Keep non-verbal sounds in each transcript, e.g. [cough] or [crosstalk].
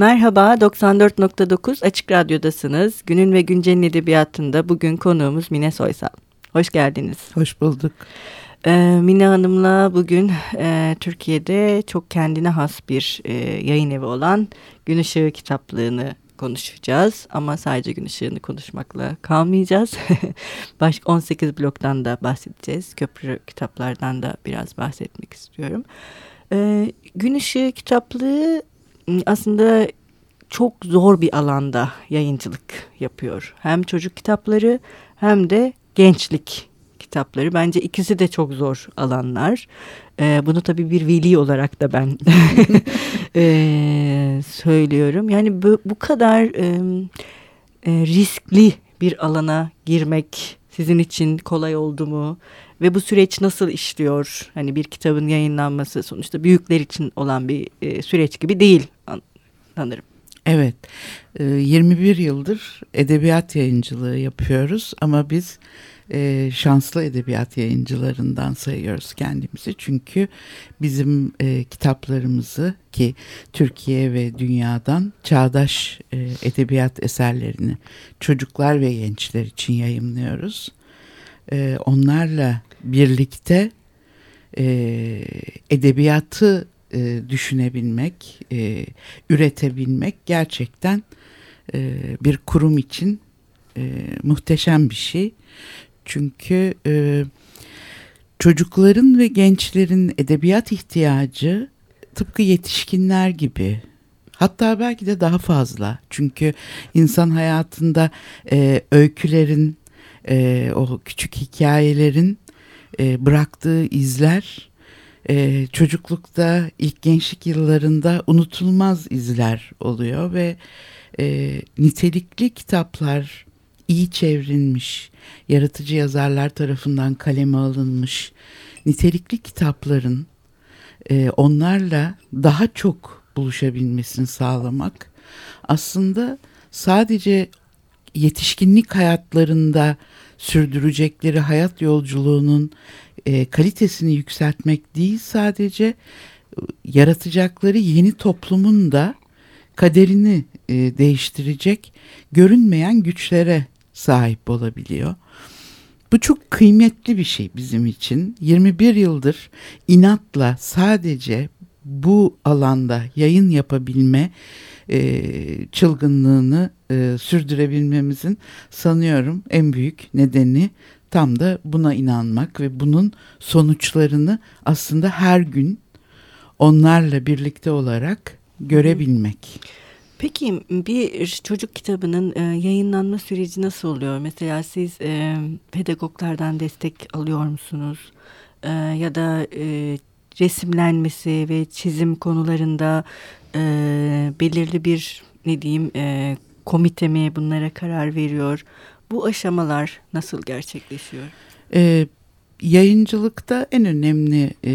Merhaba, 94.9 Açık Radyo'dasınız. Günün ve Güncel'in edebiyatında bugün konuğumuz Mine Soysal. Hoş geldiniz. Hoş bulduk. Ee, Mine Hanım'la bugün e, Türkiye'de çok kendine has bir e, yayın evi olan Gün Işığı kitaplığını konuşacağız. Ama sadece Gün Işığı'nı konuşmakla kalmayacağız. [laughs] Başka 18 bloktan da bahsedeceğiz. Köprü kitaplardan da biraz bahsetmek istiyorum. Ee, Gün Işığı kitaplığı aslında çok zor bir alanda yayıncılık yapıyor. Hem çocuk kitapları hem de gençlik kitapları. Bence ikisi de çok zor alanlar. Ee, bunu tabii bir veli olarak da ben [laughs] e, söylüyorum. Yani bu, bu kadar e, e, riskli bir alana girmek sizin için kolay oldu mu? Ve bu süreç nasıl işliyor? Hani bir kitabın yayınlanması sonuçta büyükler için olan bir e, süreç gibi değil sanırım. Evet, 21 e, yıldır edebiyat yayıncılığı yapıyoruz ama biz e, şanslı edebiyat yayıncılarından sayıyoruz kendimizi. Çünkü bizim e, kitaplarımızı ki Türkiye ve dünyadan çağdaş e, edebiyat eserlerini çocuklar ve gençler için yayınlıyoruz. E, onlarla birlikte edebiyatı e, düşünebilmek, e, üretebilmek gerçekten e, bir kurum için e, muhteşem bir şey. Çünkü e, çocukların ve gençlerin edebiyat ihtiyacı tıpkı yetişkinler gibi hatta belki de daha fazla. Çünkü insan hayatında e, öykülerin, e, o küçük hikayelerin e, bıraktığı izler e, çocuklukta ilk gençlik yıllarında unutulmaz izler oluyor ve e, nitelikli kitaplar iyi çevrilmiş, yaratıcı yazarlar tarafından kaleme alınmış nitelikli kitapların e, onlarla daha çok buluşabilmesini sağlamak aslında sadece yetişkinlik hayatlarında sürdürecekleri hayat yolculuğunun e, kalitesini yükseltmek değil sadece e, yaratacakları yeni toplumun da kaderini e, değiştirecek görünmeyen güçlere sahip olabiliyor. Bu çok kıymetli bir şey bizim için. 21 yıldır inatla sadece bu alanda yayın yapabilme e, çılgınlığını e, sürdürebilmemizin sanıyorum en büyük nedeni tam da buna inanmak ve bunun sonuçlarını aslında her gün onlarla birlikte olarak görebilmek. Peki bir çocuk kitabının e, yayınlanma süreci nasıl oluyor? Mesela siz e, pedagoglardan destek alıyor musunuz? E, ya da e, resimlenmesi ve çizim konularında e, belirli bir ne diyeyim e, komite mi bunlara karar veriyor? Bu aşamalar nasıl gerçekleşiyor? E, yayıncılıkta en önemli e,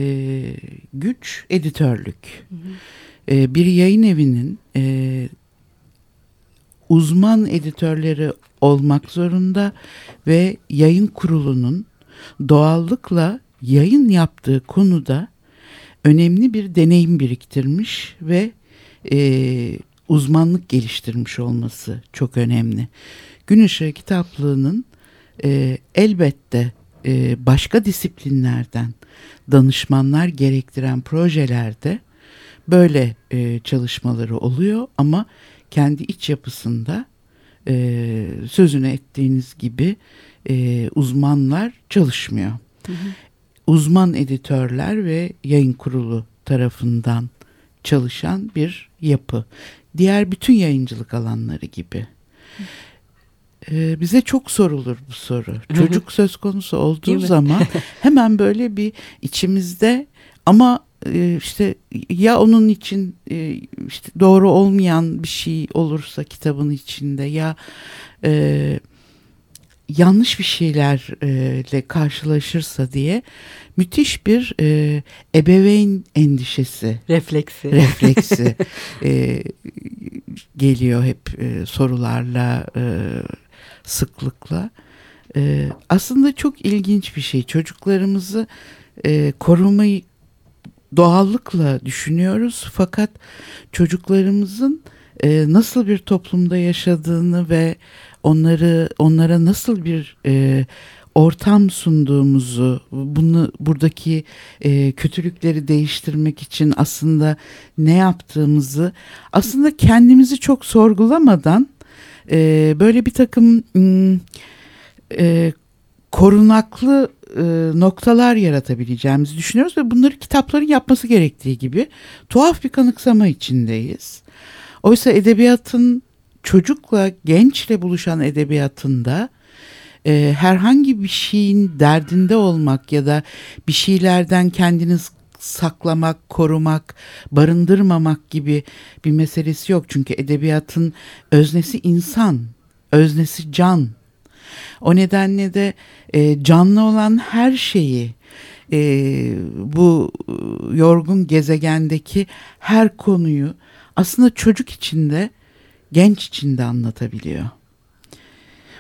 güç editörlük. Hı hı. E, bir yayın evinin e, uzman editörleri olmak zorunda ve yayın kurulunun doğallıkla yayın yaptığı konuda önemli bir deneyim biriktirmiş ve e, uzmanlık geliştirmiş olması çok önemli. Gün Işığı kitaplığının e, elbette e, başka disiplinlerden danışmanlar gerektiren projelerde böyle e, çalışmaları oluyor ama kendi iç yapısında e, sözünü ettiğiniz gibi e, uzmanlar çalışmıyor. Hı hı. Uzman editörler ve yayın kurulu tarafından çalışan bir yapı. Diğer bütün yayıncılık alanları gibi. Ee, bize çok sorulur bu soru. Çocuk söz konusu olduğu zaman [laughs] hemen böyle bir içimizde ama e, işte ya onun için e, işte doğru olmayan bir şey olursa kitabın içinde ya e, yanlış bir şeylerle karşılaşırsa diye müthiş bir e, ebeveyn endişesi refleksi. refleksi [laughs] e, geliyor hep e, sorularla e, sıklıkla. E, aslında çok ilginç bir şey. Çocuklarımızı e, korumayı doğallıkla düşünüyoruz. Fakat çocuklarımızın e, nasıl bir toplumda yaşadığını ve onları onlara nasıl bir e, ortam sunduğumuzu, bunu buradaki e, kötülükleri değiştirmek için aslında ne yaptığımızı, aslında kendimizi çok sorgulamadan e, böyle bir takım e, korunaklı e, noktalar yaratabileceğimizi düşünüyoruz ve bunları kitapların yapması gerektiği gibi tuhaf bir kanıksama içindeyiz. Oysa edebiyatın çocukla, gençle buluşan edebiyatında e, herhangi bir şeyin derdinde olmak ya da bir şeylerden kendiniz saklamak, korumak, barındırmamak gibi bir meselesi yok. Çünkü edebiyatın öznesi insan, öznesi can. O nedenle de e, canlı olan her şeyi e, bu yorgun gezegendeki her konuyu aslında çocuk içinde, genç içinde anlatabiliyor.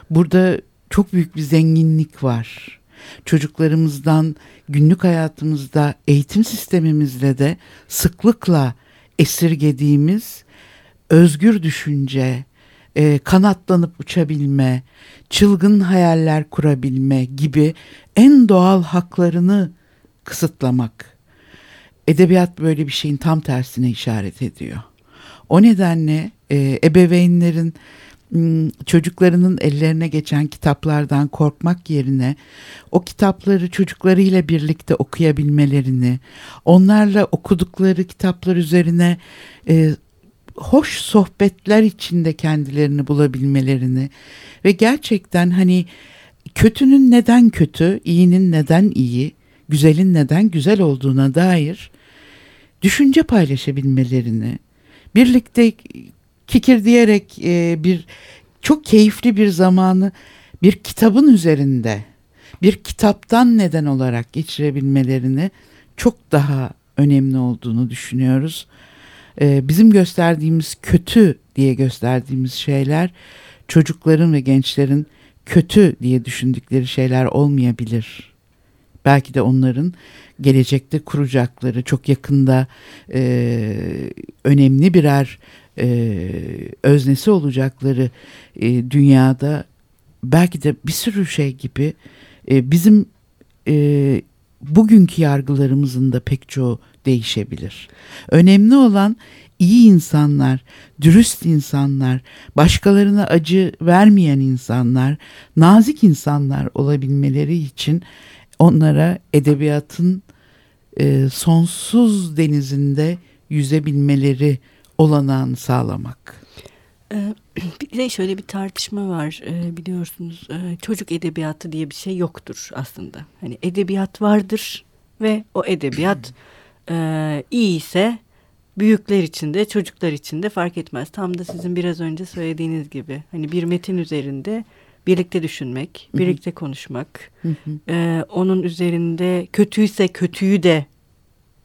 Burada çok büyük bir zenginlik var. Çocuklarımızdan günlük hayatımızda eğitim sistemimizle de sıklıkla esirgediğimiz özgür düşünce, e, kanatlanıp uçabilme, çılgın hayaller kurabilme gibi en doğal haklarını kısıtlamak. Edebiyat böyle bir şeyin tam tersine işaret ediyor. O nedenle e, ebeveynlerin çocuklarının ellerine geçen kitaplardan korkmak yerine o kitapları çocuklarıyla birlikte okuyabilmelerini, onlarla okudukları kitaplar üzerine e, hoş sohbetler içinde kendilerini bulabilmelerini ve gerçekten hani kötünün neden kötü, iyinin neden iyi, güzelin neden güzel olduğuna dair düşünce paylaşabilmelerini, birlikte kikir diyerek e, bir çok keyifli bir zamanı bir kitabın üzerinde bir kitaptan neden olarak geçirebilmelerini çok daha önemli olduğunu düşünüyoruz. E, bizim gösterdiğimiz kötü diye gösterdiğimiz şeyler çocukların ve gençlerin kötü diye düşündükleri şeyler olmayabilir. Belki de onların gelecekte kuracakları çok yakında e, önemli birer e, öznesi olacakları e, dünyada belki de bir sürü şey gibi e, bizim e, bugünkü yargılarımızın da pek çoğu değişebilir. Önemli olan iyi insanlar, dürüst insanlar, başkalarına acı vermeyen insanlar, nazik insanlar olabilmeleri için onlara edebiyatın e, sonsuz denizinde yüzebilmeleri olanağını sağlamak. Ee, [clears throat] bir de şöyle bir tartışma var ee, biliyorsunuz ee, çocuk edebiyatı diye bir şey yoktur aslında. Hani edebiyat vardır ve o edebiyat [clears throat] e, iyi ise büyükler için de çocuklar için de fark etmez. Tam da sizin biraz önce söylediğiniz gibi hani bir metin üzerinde birlikte düşünmek, birlikte konuşmak, e, onun üzerinde kötüyse kötüyü de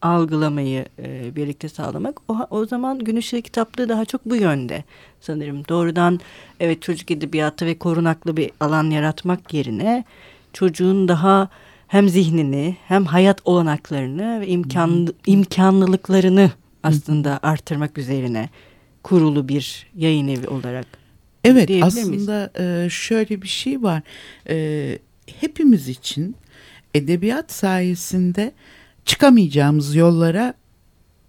algılamayı e, birlikte sağlamak. O, o zaman Gün Işığı kitaplığı daha çok bu yönde sanırım. Doğrudan evet çocuk edebiyatı ve korunaklı bir alan yaratmak yerine çocuğun daha hem zihnini hem hayat olanaklarını ve imkan, imkanlılıklarını aslında artırmak üzerine kurulu bir yayın evi olarak Evet aslında e, şöyle bir şey var. E, hepimiz için edebiyat sayesinde çıkamayacağımız yollara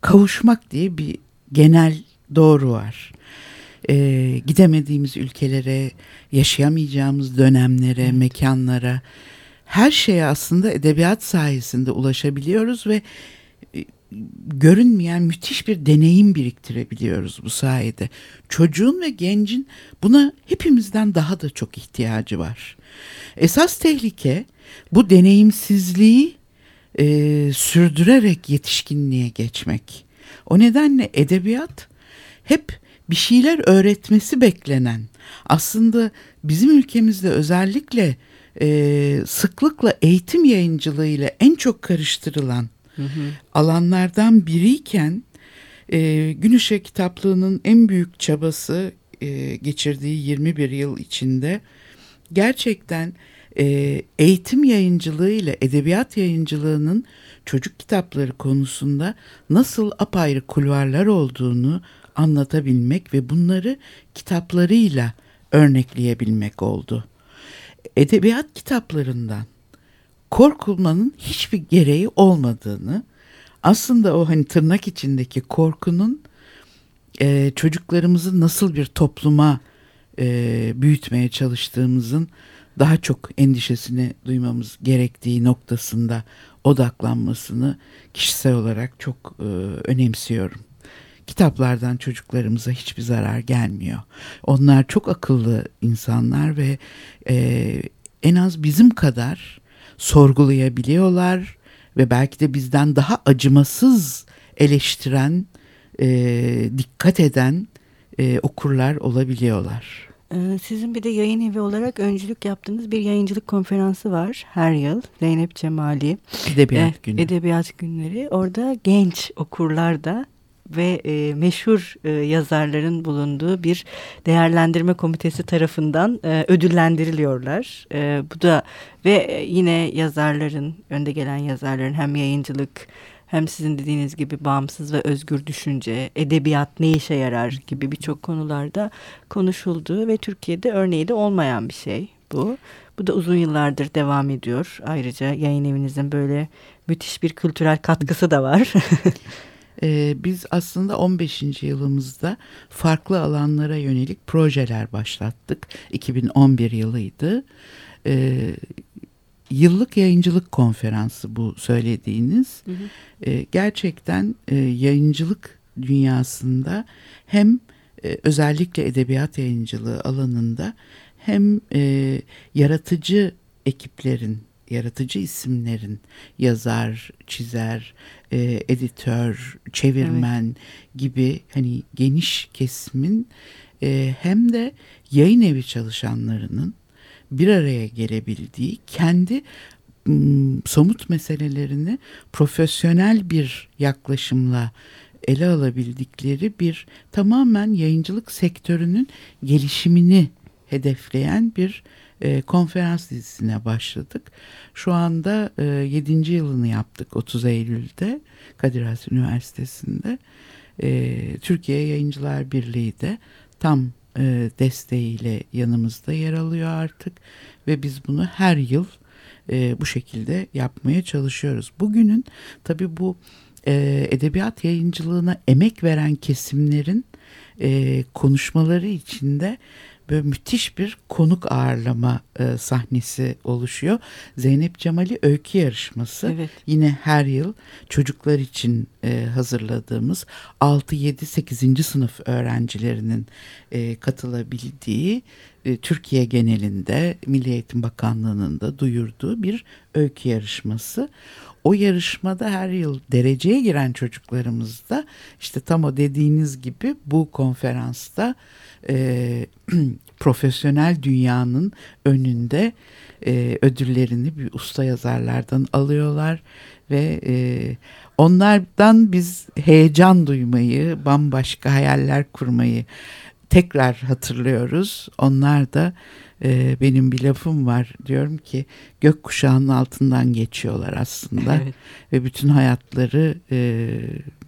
kavuşmak diye bir genel doğru var. Ee, gidemediğimiz ülkelere, yaşayamayacağımız dönemlere, evet. mekanlara, her şeye aslında edebiyat sayesinde ulaşabiliyoruz ve e, görünmeyen müthiş bir deneyim biriktirebiliyoruz bu sayede. Çocuğun ve gencin buna hepimizden daha da çok ihtiyacı var. Esas tehlike bu deneyimsizliği e, sürdürerek yetişkinliğe geçmek. O nedenle edebiyat hep bir şeyler öğretmesi beklenen aslında bizim ülkemizde özellikle e, sıklıkla eğitim yayıncılığıyla en çok karıştırılan hı hı. alanlardan biriyken e, Gün Işığı kitaplığının en büyük çabası e, geçirdiği 21 yıl içinde gerçekten e, eğitim yayıncılığı ile edebiyat yayıncılığının çocuk kitapları konusunda nasıl apayrı kulvarlar olduğunu anlatabilmek ve bunları kitaplarıyla örnekleyebilmek oldu. Edebiyat kitaplarından korkulmanın hiçbir gereği olmadığını, aslında o hani tırnak içindeki korkunun e, çocuklarımızı nasıl bir topluma e, büyütmeye çalıştığımızın daha çok endişesini duymamız gerektiği noktasında odaklanmasını kişisel olarak çok e, önemsiyorum. Kitaplardan çocuklarımıza hiçbir zarar gelmiyor. Onlar çok akıllı insanlar ve e, en az bizim kadar sorgulayabiliyorlar ve belki de bizden daha acımasız eleştiren, e, dikkat eden e, okurlar olabiliyorlar. Ee, sizin bir de yayın evi olarak öncülük yaptığınız bir yayıncılık konferansı var her yıl. Zeynep Cemali. Edebiyat e, Günü. Edebiyat Günleri. Orada genç okurlar da ve e, meşhur e, yazarların bulunduğu bir değerlendirme komitesi tarafından e, ödüllendiriliyorlar. E, bu da ve yine yazarların, önde gelen yazarların hem yayıncılık hem sizin dediğiniz gibi bağımsız ve özgür düşünce, edebiyat ne işe yarar gibi birçok konularda konuşulduğu ve Türkiye'de örneği de olmayan bir şey bu. Bu da uzun yıllardır devam ediyor. Ayrıca yayın evinizin böyle müthiş bir kültürel katkısı da var. [laughs] ee, biz aslında 15. yılımızda farklı alanlara yönelik projeler başlattık. 2011 yılıydı. Ee, yıllık yayıncılık konferansı bu söylediğiniz. Hı hı. E, gerçekten e, yayıncılık dünyasında hem e, özellikle edebiyat yayıncılığı alanında hem e, yaratıcı ekiplerin, yaratıcı isimlerin yazar, çizer, e, editör, çevirmen evet. gibi hani geniş kesimin e, hem de yayın evi çalışanlarının bir araya gelebildiği, kendi somut meselelerini profesyonel bir yaklaşımla ele alabildikleri bir tamamen yayıncılık sektörünün gelişimini hedefleyen bir e, konferans dizisine başladık. Şu anda e, 7. yılını yaptık 30 Eylül'de Kadir Has Üniversitesi'nde. E, Türkiye Yayıncılar Birliği de tam e, desteğiyle yanımızda yer alıyor artık ve biz bunu her yıl e, bu şekilde yapmaya çalışıyoruz. Bugünün tabii bu e, edebiyat yayıncılığına emek veren kesimlerin konuşmaları içinde böyle müthiş bir konuk ağırlama e, sahnesi oluşuyor. Zeynep Cemal'i öykü yarışması evet. yine her yıl çocuklar için e, hazırladığımız 6, 7, 8. sınıf öğrencilerinin e, katılabildiği e, Türkiye genelinde Milli Eğitim Bakanlığı'nın da duyurduğu bir öykü yarışması. O yarışmada her yıl dereceye giren çocuklarımız da işte tam o dediğiniz gibi bu konferansta e, [clears throat] profesyonel dünyanın önünde e, ödüllerini bir usta yazarlardan alıyorlar ve e, onlardan biz heyecan duymayı, bambaşka hayaller kurmayı tekrar hatırlıyoruz. Onlar da e, benim bir lafım var diyorum ki gökkuşağının altından geçiyorlar aslında evet. ve bütün hayatları e,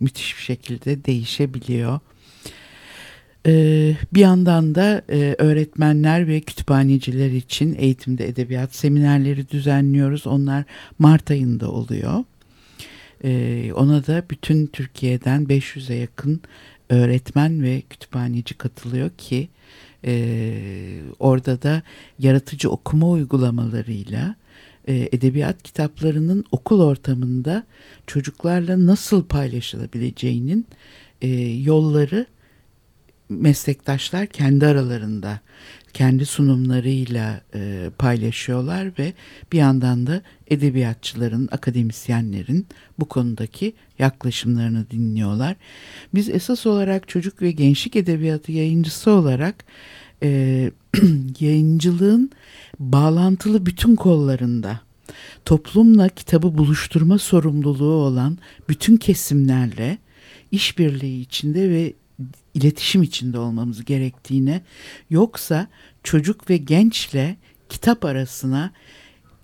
müthiş bir şekilde değişebiliyor. Ee, bir yandan da e, öğretmenler ve kütüphaneciler için eğitimde edebiyat seminerleri düzenliyoruz. Onlar Mart ayında oluyor. Ee, ona da bütün Türkiye'den 500'e yakın öğretmen ve kütüphaneci katılıyor ki e, orada da yaratıcı okuma uygulamalarıyla e, edebiyat kitaplarının okul ortamında çocuklarla nasıl paylaşılabileceğinin e, yolları meslektaşlar kendi aralarında kendi sunumlarıyla e, paylaşıyorlar ve bir yandan da edebiyatçıların, akademisyenlerin bu konudaki yaklaşımlarını dinliyorlar. Biz esas olarak çocuk ve gençlik edebiyatı yayıncısı olarak e, [clears throat] yayıncılığın bağlantılı bütün kollarında toplumla kitabı buluşturma sorumluluğu olan bütün kesimlerle işbirliği içinde ve iletişim içinde olmamız gerektiğine yoksa çocuk ve gençle kitap arasına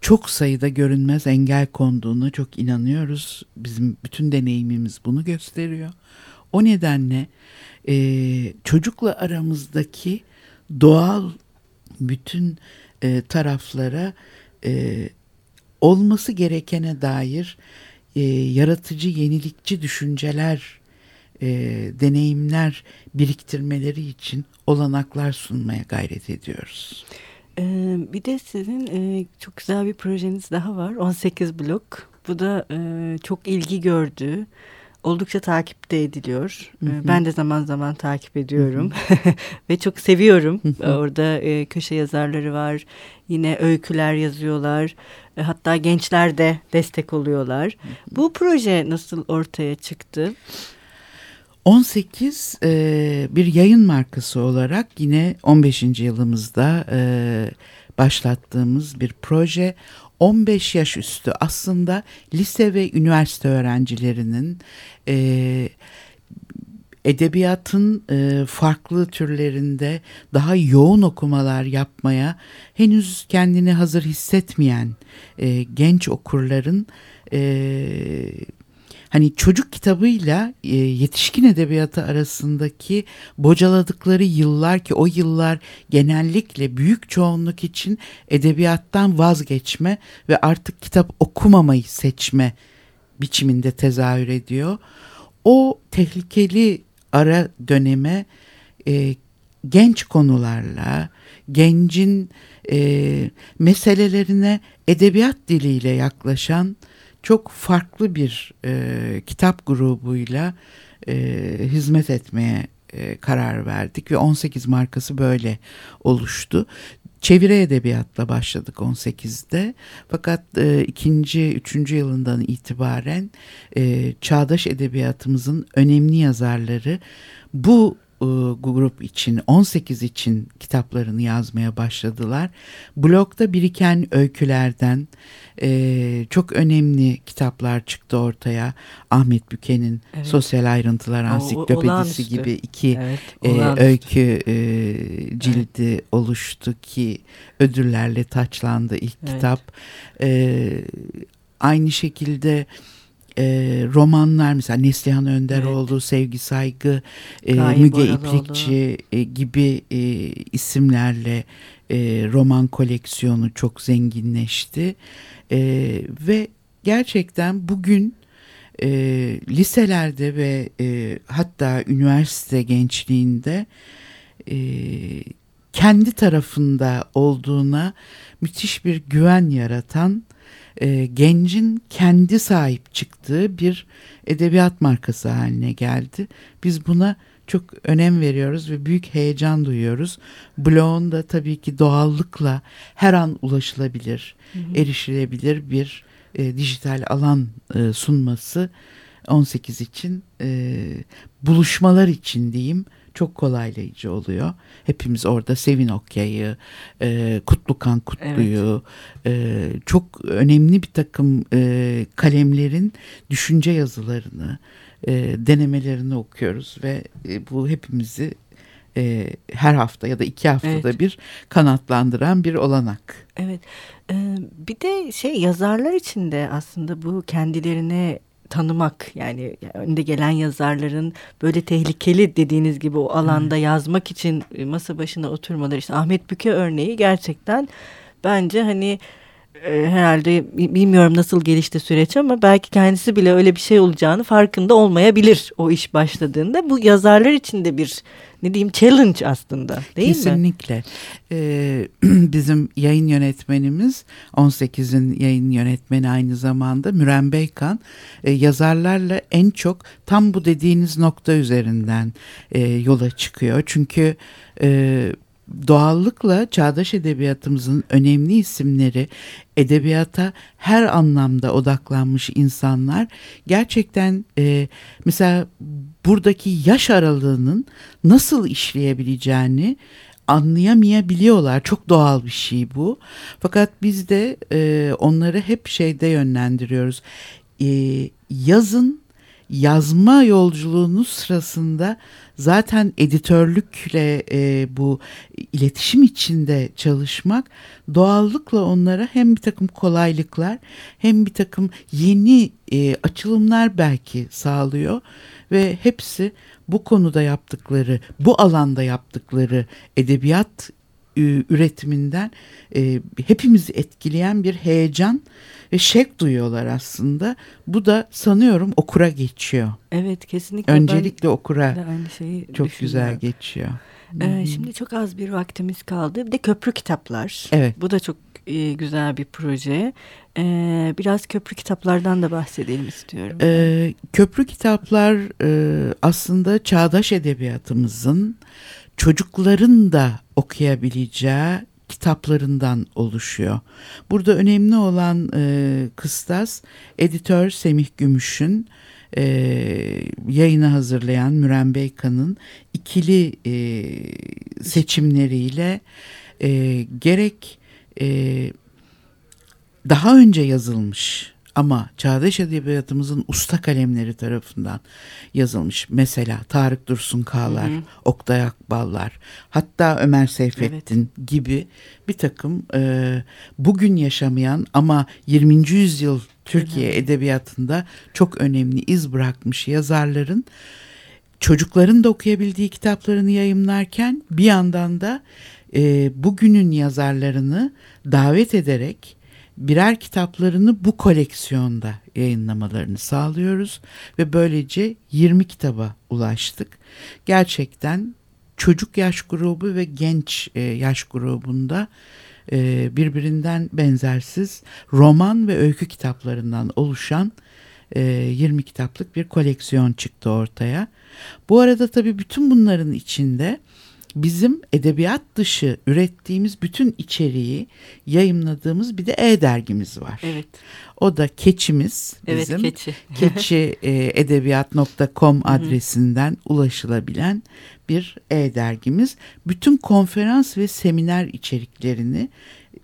çok sayıda görünmez engel konduğunu çok inanıyoruz. Bizim bütün deneyimimiz bunu gösteriyor. O nedenle e, çocukla aramızdaki doğal bütün e, taraflara e, olması gerekene dair e, yaratıcı, yenilikçi düşünceler, e, deneyimler biriktirmeleri için olanaklar sunmaya gayret ediyoruz. Ee, bir de sizin e, çok güzel bir projeniz daha var. 18 blok. Bu da e, çok ilgi gördü. Oldukça takipte ediliyor. Hı hı. Ben de zaman zaman takip ediyorum. Hı hı. [laughs] Ve çok seviyorum. Hı hı. Orada e, köşe yazarları var. Yine öyküler yazıyorlar. E, hatta gençler de destek oluyorlar. Hı hı. Bu proje nasıl ortaya çıktı? 18 e, bir yayın markası olarak yine 15. yılımızda e, başlattığımız bir proje. 15 yaş üstü aslında lise ve üniversite öğrencilerinin e, edebiyatın e, farklı türlerinde daha yoğun okumalar yapmaya henüz kendini hazır hissetmeyen e, genç okurların e, hani çocuk kitabıyla e, yetişkin edebiyatı arasındaki bocaladıkları yıllar ki o yıllar genellikle büyük çoğunluk için edebiyattan vazgeçme ve artık kitap okumamayı seçme biçiminde tezahür ediyor. O tehlikeli ara döneme e, genç konularla, gencin e, meselelerine edebiyat diliyle yaklaşan çok farklı bir e, kitap grubuyla e, hizmet etmeye e, karar verdik ve 18 markası böyle oluştu. Çeviri edebiyatla başladık 18'de fakat e, ikinci, üçüncü yılından itibaren e, çağdaş edebiyatımızın önemli yazarları bu grup için 18 için kitaplarını yazmaya başladılar. Blogda biriken öykülerden e, çok önemli kitaplar çıktı ortaya. Ahmet Büke'nin evet. Sosyal Ayrıntılar Ansiklopedisi gibi iki evet, e, öykü e, cildi evet. oluştu ki ödüllerle taçlandı ilk evet. kitap. E, aynı şekilde e, romanlar mesela Neslihan Önderoğlu, evet. Sevgi Saygı, e, Müge İplikçi e, gibi e, isimlerle e, roman koleksiyonu çok zenginleşti. E, ve gerçekten bugün e, liselerde ve e, hatta üniversite gençliğinde e, kendi tarafında olduğuna müthiş bir güven yaratan e, gencin kendi sahip çıktığı bir edebiyat markası haline geldi. Biz buna çok önem veriyoruz ve büyük heyecan duyuyoruz. Blog'un da tabii ki doğallıkla her an ulaşılabilir, hı hı. erişilebilir bir e, dijital alan e, sunması 18 için e, buluşmalar için diyeyim çok kolaylayıcı oluyor. Hepimiz orada Sevin Okya'yı, e, Kutlukan Kutlu'yu, evet. e, çok önemli bir takım e, kalemlerin düşünce yazılarını, e, denemelerini okuyoruz ve e, bu hepimizi e, her hafta ya da iki haftada evet. bir kanatlandıran bir olanak. Evet. Ee, bir de şey yazarlar için de aslında bu kendilerine tanımak yani önde gelen yazarların böyle tehlikeli dediğiniz gibi o alanda hmm. yazmak için e, masa başına oturmaları işte Ahmet Büke örneği gerçekten bence hani e, herhalde bilmiyorum nasıl gelişti süreç ama belki kendisi bile öyle bir şey olacağını farkında olmayabilir o iş başladığında. Bu yazarlar için de bir ne diyeyim challenge aslında değil Kesinlikle. mi? Kesinlikle. Ee, [clears throat] bizim yayın yönetmenimiz 18'in yayın yönetmeni aynı zamanda Müren Beykan e, yazarlarla en çok tam bu dediğiniz nokta üzerinden e, yola çıkıyor. Çünkü e, doğallıkla çağdaş edebiyatımızın önemli isimleri edebiyata her anlamda odaklanmış insanlar gerçekten e, mesela buradaki yaş aralığının nasıl işleyebileceğini anlayamayabiliyorlar. Çok doğal bir şey bu. Fakat biz de e, onları hep şeyde yönlendiriyoruz. E, yazın yazma yolculuğunuz sırasında zaten editörlükle e, bu iletişim içinde çalışmak doğallıkla onlara hem bir takım kolaylıklar hem bir takım yeni e, açılımlar belki sağlıyor ve hepsi bu konuda yaptıkları, bu alanda yaptıkları edebiyat üretiminden e, hepimizi etkileyen bir heyecan ve şevk duyuyorlar aslında. Bu da sanıyorum okura geçiyor. Evet kesinlikle. Öncelikle okura aynı şeyi çok güzel geçiyor. Ee, şimdi çok az bir vaktimiz kaldı. Bir de köprü kitaplar. Evet. Bu da çok e, güzel bir proje. Ee, biraz köprü kitaplardan da bahsedelim istiyorum. Ee, köprü kitaplar e, aslında çağdaş edebiyatımızın çocukların da okuyabileceği kitaplarından oluşuyor. Burada önemli olan e, kıstas editör Semih Gümüş'ün e, yayını hazırlayan Müren Beykan'ın ikili e, seçimleriyle e, gerek e, daha önce yazılmış ama çağdaş edebiyatımızın usta kalemleri tarafından yazılmış. Mesela Tarık Dursun Kağlar, hı hı. Oktay Akballar, hatta Ömer Seyfettin evet. gibi bir takım e, bugün yaşamayan ama 20. yüzyıl Türkiye evet. edebiyatında çok önemli iz bırakmış yazarların çocukların da okuyabildiği kitaplarını yayımlarken bir yandan da e, bugünün yazarlarını davet ederek birer kitaplarını bu koleksiyonda yayınlamalarını sağlıyoruz ve böylece 20 kitaba ulaştık. Gerçekten çocuk yaş grubu ve genç e, yaş grubunda e, birbirinden benzersiz roman ve öykü kitaplarından oluşan 20 kitaplık bir koleksiyon çıktı ortaya. Bu arada tabii bütün bunların içinde bizim edebiyat dışı ürettiğimiz bütün içeriği yayımladığımız bir de e-dergimiz var. Evet. O da Keçimiz bizim. Evet Keçi. [laughs] keçiedebiyat.com adresinden ulaşılabilen bir e-dergimiz. Bütün konferans ve seminer içeriklerini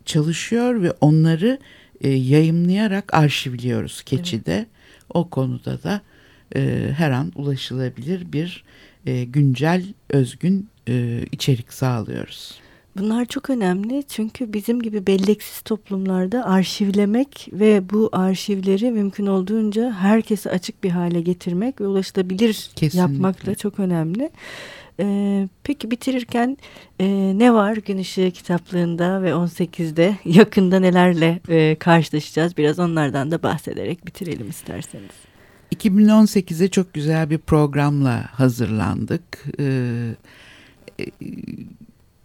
çalışıyor ve onları e, yayımlayarak arşivliyoruz Keçi'de. Evet. O konuda da e, her an ulaşılabilir bir e, güncel, özgün e, içerik sağlıyoruz. Bunlar çok önemli çünkü bizim gibi belleksiz toplumlarda arşivlemek ve bu arşivleri mümkün olduğunca herkese açık bir hale getirmek ve ulaşılabilir Kesinlikle. yapmak da çok önemli. Ee, peki bitirirken e, ne var Gün Işığı kitaplığında ve 18'de yakında nelerle e, karşılaşacağız? Biraz onlardan da bahsederek bitirelim isterseniz. 2018'e çok güzel bir programla hazırlandık. Ee, e,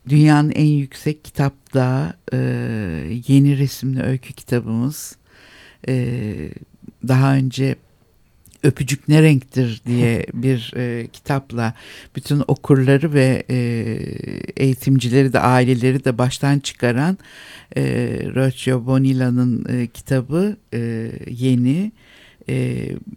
dünyanın en yüksek kitapta e, yeni resimli öykü kitabımız. E, daha önce Öpücük Ne Renktir diye [laughs] bir e, kitapla bütün okurları ve e, eğitimcileri de aileleri de baştan çıkaran e, Rocio Bonilla'nın e, kitabı e, yeni. E,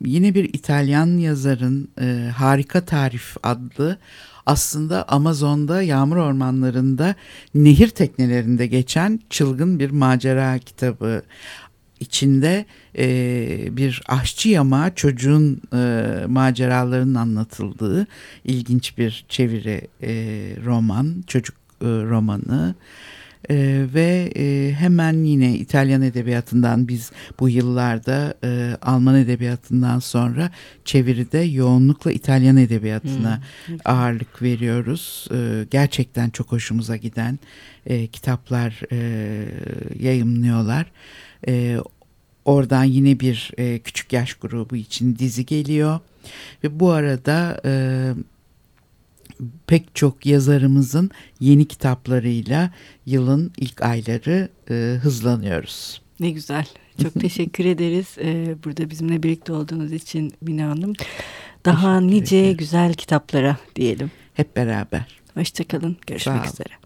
yine bir İtalyan yazarın e, Harika Tarif adlı aslında Amazon'da yağmur ormanlarında nehir teknelerinde geçen çılgın bir macera kitabı. İçinde e, bir aşçı yama çocuğun e, maceralarının anlatıldığı ilginç bir çeviri e, roman çocuk e, romanı ve e, hemen yine İtalyan edebiyatından biz bu yıllarda e, Alman edebiyatından sonra çeviride yoğunlukla İtalyan edebiyatına hmm. ağırlık veriyoruz. E, gerçekten çok hoşumuza giden e, kitaplar e, yayımlıyorlar. E, oradan yine bir e, küçük yaş grubu için dizi geliyor. Ve bu arada e, pek çok yazarımızın yeni kitaplarıyla yılın ilk ayları e, hızlanıyoruz. Ne güzel. Çok [laughs] teşekkür ederiz ee, burada bizimle birlikte olduğunuz için Mina Hanım. Daha nice güzel kitaplara diyelim. Hep beraber. Hoşçakalın. Görüşmek üzere.